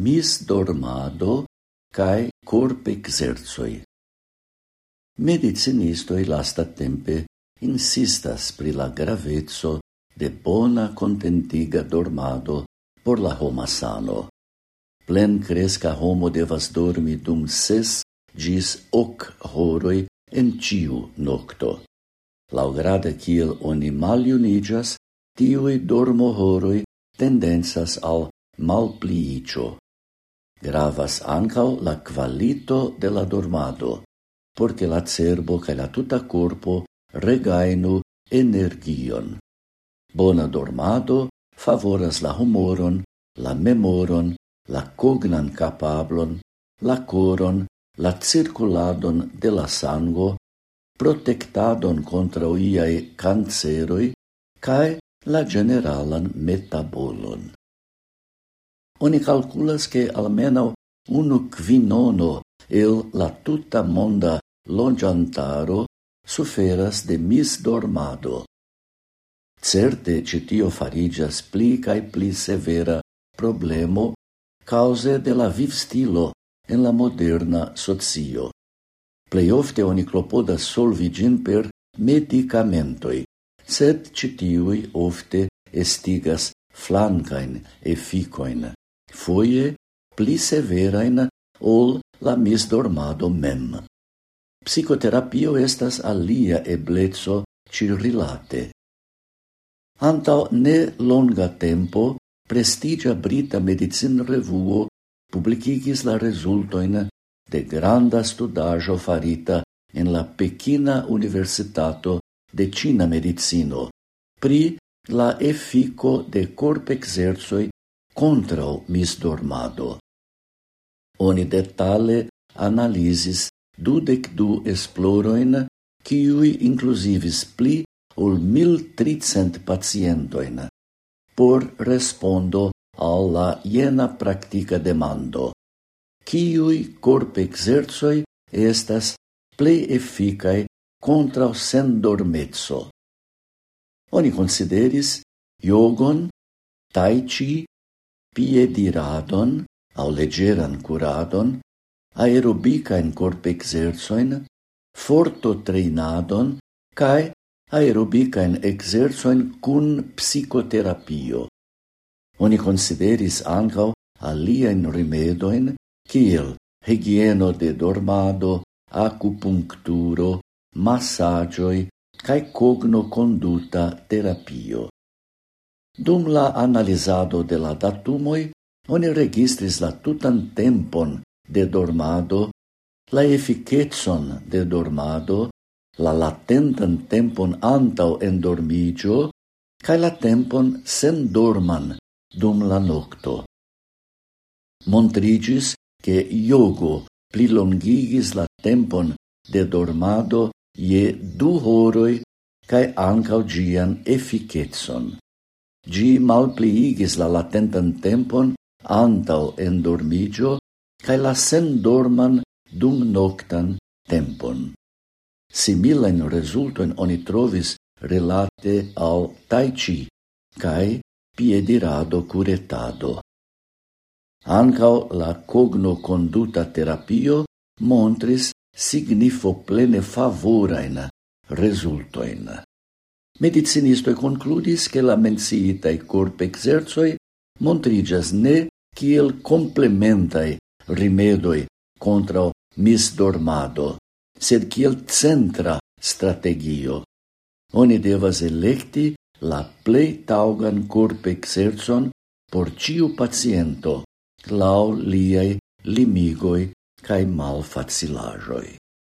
misdormado cae corp exerzoi. Medicinistoi lasta tempe insistas pri la gravezzo de bona contentiga dormado por la homa sano. Plen cresca homo devas dormi dum ses gis hoc horoi en ciu nocto. Laugrade kiel oni maliunigas, tiui dormo horoi tendensas al malpliicio. Gravas ancau la qualito de la dormado, porque la cerbo cae la tuta corpo regainu energion. Bona dormado favoras la humoron, la memoron, la cognan capablon, la coron, la circuladon de la sango, protectadon contra iai canceroi, cae la generalan metabolon. Oni calculas che almeno unu quinono el la tuta monda longiantaro suferas de misdormado. Certe citio farigias pli cae pli severa problemo cause de la vivstilo en la moderna socio. Plei ofte oni clopodas solvigin per medicamentoi, sed citiui ofte estigas flancain efficoin foie pli severain ol la misdormado mem. Psicoterapio estas alia eblezzo cirrilate. Antau ne longa tempo, prestigia brita medicin revuo publicigis la resultoin de granda studajo farita en la Pekina Universitato de Cina Medicino pri la effico de corp exerzoi contra misdormado. Oni detale analisis dudec du esploroin, ciui inclusivis pli ul mil tricent pacientoin, por respondo alla iena practica demando, ciui corp exerzoi estas ple efficae contra o sendormezzo. Oni consideris yogon, tai chi piediradon aŭ leĝeran kuradon, forto korpekzercojn, cae aerobica in exerzoin kun psicoterapio. Oni consideris ankaŭ alien rimedoin, kiel higieno de dormado, acupuncturo, massagioi, cae cogno conduta terapio. Dum la analizado de la datumoi, oni registris la tutan tempon de dormado, la efficetson de dormado, la latentan tempon antau endormigio, cae la tempon sen dorman dum la nocto. Montrigis che iogo plilongigis la tempon de dormado je du horoi cae ancau gian efficetson. Gi malpliigis la latentan tempon antau endormigio cae la sen dorman dum noctan tempon. Similain resultoin oni trovis relate al tai chi cae piedirado curetado. Ancao la cogno-conduta terapio montris signifo plene favorain resultoin. Medicinistoi concludis che la menciitai corp exerzoi montrigas ne kiel complementai rimedoi contra misdormado, sed kiel centra strategio. Oni devas electi la plei taugan corp exerzon por ciu paciento, lau liei limigoi cae malfacilajoi.